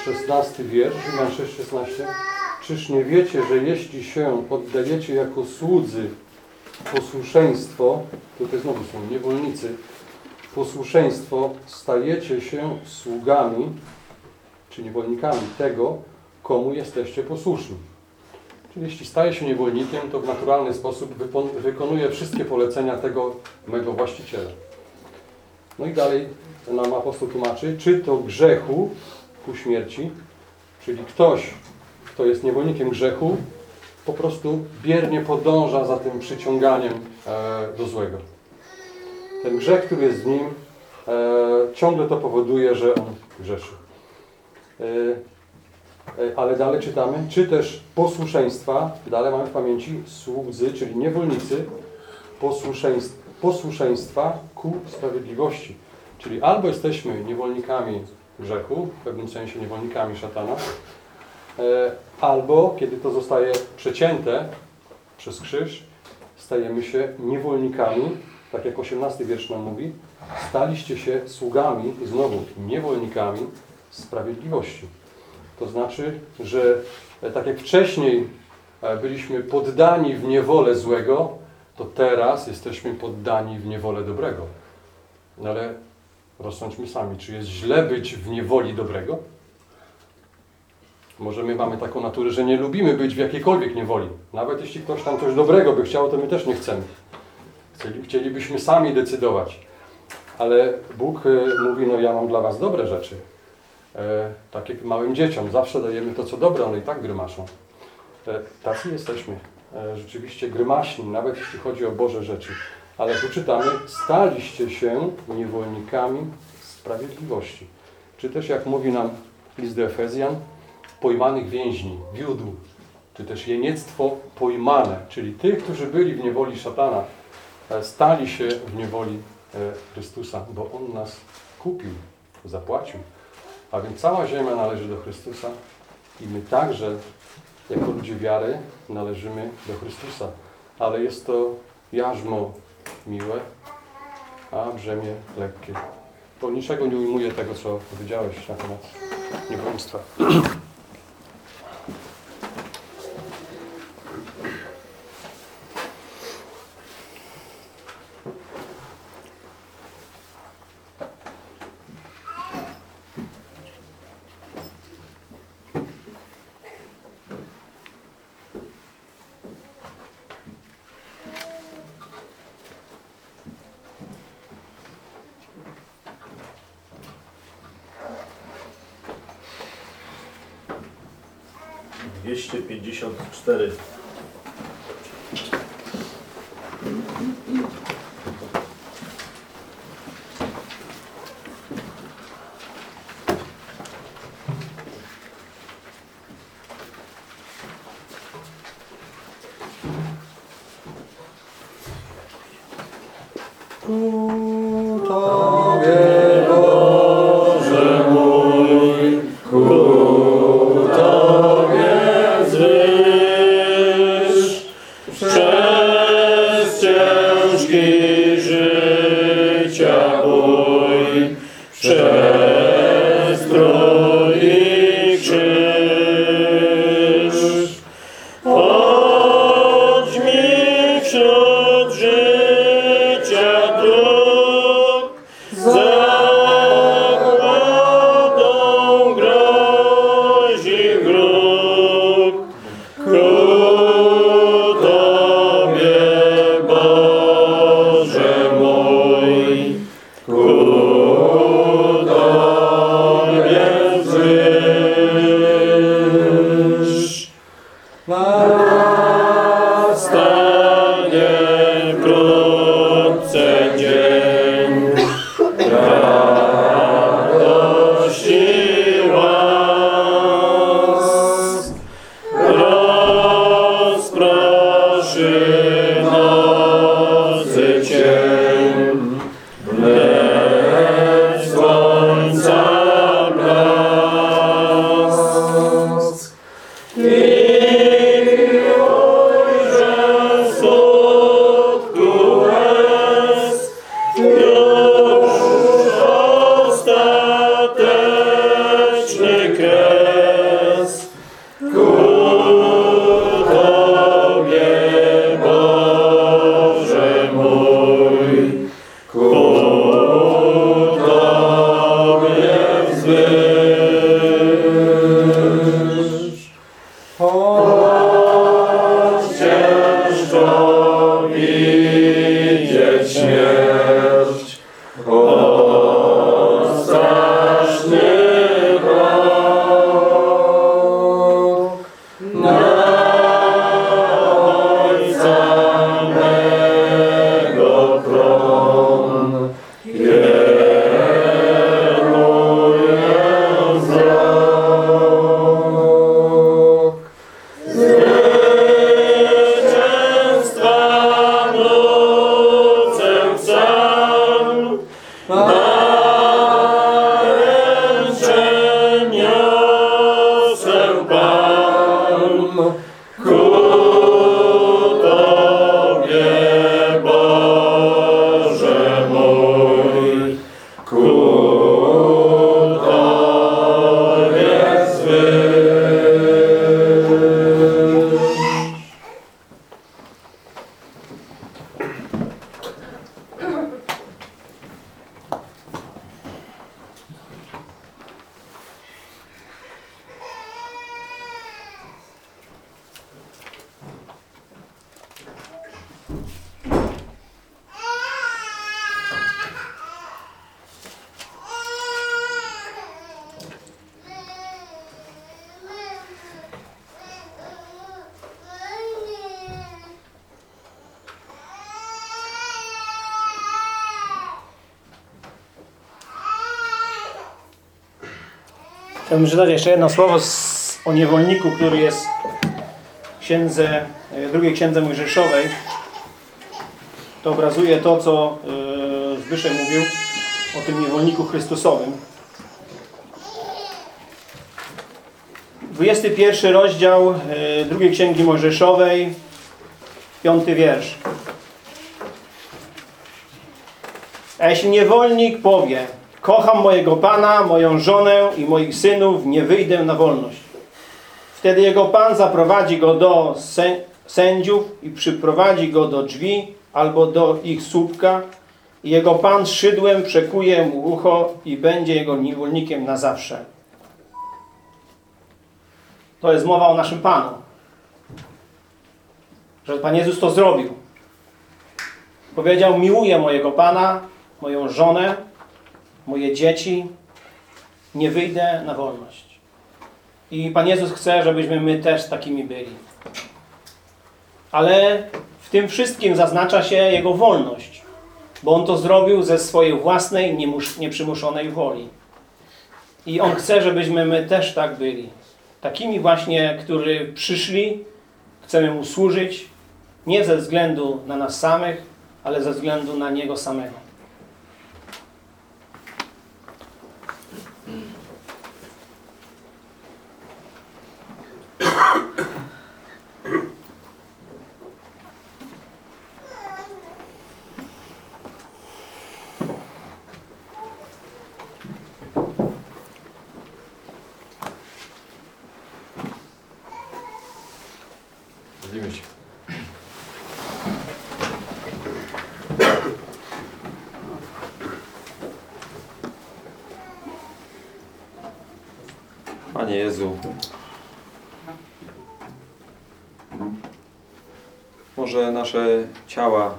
Y, Szesnasty wiersz, Rzymian 6,16. Czyż nie wiecie, że jeśli się oddajecie jako słudzy posłuszeństwo, tutaj znowu są niewolnicy, posłuszeństwo, stajecie się sługami, czy niewolnikami tego, komu jesteście posłuszni. Czyli jeśli staje się niewolnikiem, to w naturalny sposób wykonuje wszystkie polecenia tego mego właściciela. No i dalej nam apostoł tłumaczy, czy to grzechu ku śmierci, czyli ktoś, kto jest niewolnikiem grzechu, po prostu biernie podąża za tym przyciąganiem e, do złego. Ten grzech, który jest w nim, e, ciągle to powoduje, że on grzeszy. E, ale dalej czytamy, czy też posłuszeństwa, dalej mamy w pamięci słudzy, czyli niewolnicy, posłuszeństw, posłuszeństwa ku sprawiedliwości. Czyli albo jesteśmy niewolnikami grzechu, w pewnym sensie niewolnikami szatana, e, albo kiedy to zostaje przecięte przez krzyż, stajemy się niewolnikami, tak jak 18 wiersz nam mówi, staliście się sługami, i znowu niewolnikami sprawiedliwości. To znaczy, że e, tak jak wcześniej e, byliśmy poddani w niewolę złego, to teraz jesteśmy poddani w niewolę dobrego. No ale rozsądźmy sami, czy jest źle być w niewoli dobrego? Może my mamy taką naturę, że nie lubimy być w jakiejkolwiek niewoli. Nawet jeśli ktoś tam coś dobrego by chciał, to my też nie chcemy. Chcieli, chcielibyśmy sami decydować. Ale Bóg e, mówi, no ja mam dla was dobre rzeczy. E, tak jak małym dzieciom. Zawsze dajemy to, co dobre, one i tak grymaszą. E, tacy jesteśmy. E, rzeczywiście grymaśni, nawet jeśli chodzi o Boże rzeczy. Ale tu czytamy, staliście się niewolnikami sprawiedliwości. Czy też, jak mówi nam list do Efezjan, pojmanych więźni, wiódł, czy też jeniectwo pojmane, czyli tych, którzy byli w niewoli szatana, e, stali się w niewoli e, Chrystusa, bo On nas kupił, zapłacił. A więc cała ziemia należy do Chrystusa i my także, jako ludzie wiary, należymy do Chrystusa. Ale jest to jarzmo miłe, a brzemię lekkie. To niczego nie ujmuje tego, co powiedziałeś na temat niewolnictwa. 254 Chciałbym przeczytać jeszcze jedno słowo z, o niewolniku, który jest w księdze, e, drugiej księdze Mojżeszowej. To obrazuje to, co e, Zbyszek mówił o tym niewolniku Chrystusowym. 21 rozdział e, drugiej księgi Mojżeszowej, piąty wiersz. A jeśli niewolnik powie, kocham mojego Pana, moją żonę i moich synów, nie wyjdę na wolność. Wtedy jego Pan zaprowadzi go do sę- sędziów i przyprowadzi go do drzwi albo do ich słupka i jego Pan szydłem przekuje mu ucho i będzie jego niewolnikiem na zawsze. To jest mowa o naszym Panu. Że Pan Jezus to zrobił. Powiedział, miłuję mojego Pana, moją żonę, moje dzieci, nie wyjdę na wolność. I Pan Jezus chce, żebyśmy my też takimi byli. Ale w tym wszystkim zaznacza się Jego wolność, bo On to zrobił ze swojej własnej, nieprzymuszonej woli. I On chce, żebyśmy my też tak byli. Takimi właśnie, którzy przyszli, chcemy Mu służyć, nie ze względu na nas samych, ale ze względu na Niego samego. Modlimy się. Panie Jezu, może nasze ciała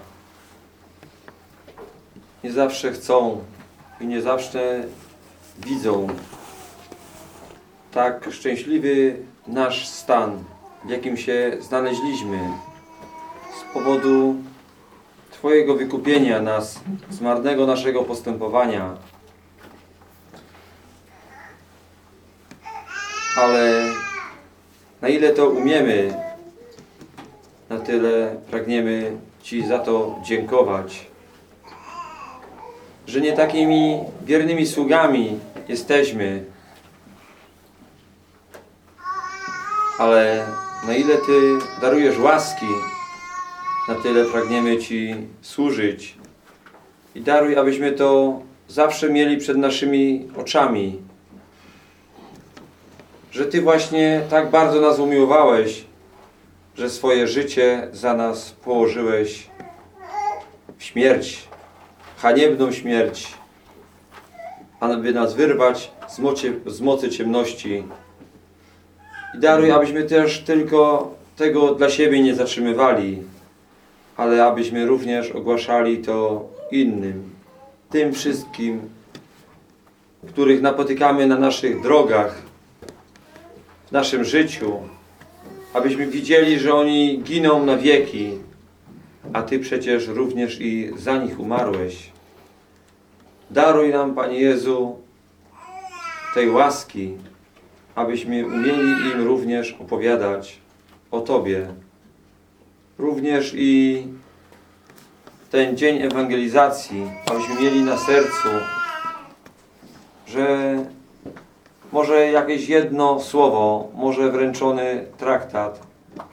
nie zawsze chcą i nie zawsze widzą tak szczęśliwy nasz stan, w jakim się znaleźliśmy z powodu Twojego wykupienia nas z marnego naszego postępowania. Ale na ile to umiemy, tyle pragniemy Ci za to dziękować. Że nie takimi wiernymi sługami jesteśmy, ale na ile Ty darujesz łaski, na tyle pragniemy Ci służyć. I daruj, abyśmy to zawsze mieli przed naszymi oczami. Że Ty właśnie tak bardzo nas umiłowałeś, że swoje życie za nas położyłeś w śmierć, haniebną śmierć, aby nas wyrwać z, mocie, z mocy ciemności. I daruj, abyśmy też tylko tego dla siebie nie zatrzymywali, ale abyśmy również ogłaszali to innym, tym wszystkim, których napotykamy na naszych drogach, w naszym życiu, abyśmy widzieli, że oni giną na wieki, a Ty przecież również i za nich umarłeś. Daruj nam, Panie Jezu, tej łaski, abyśmy umieli im również opowiadać o Tobie. Również i ten dzień ewangelizacji, abyśmy mieli na sercu, że może jakieś jedno słowo, może wręczony traktat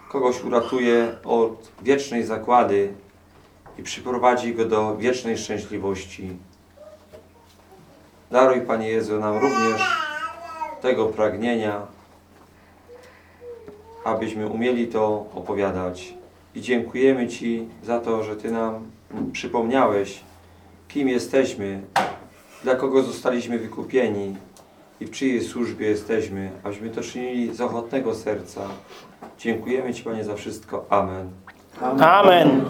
kogoś uratuje od wiecznej zakłady i przyprowadzi go do wiecznej szczęśliwości. Daruj, Panie Jezu, nam również tego pragnienia, abyśmy umieli to opowiadać. I dziękujemy Ci za to, że Ty nam przypomniałeś, kim jesteśmy, dla kogo zostaliśmy wykupieni i w czyjej służbie jesteśmy, abyśmy to czynili z ochotnego serca. Dziękujemy Ci, Panie, za wszystko. Amen. Amen.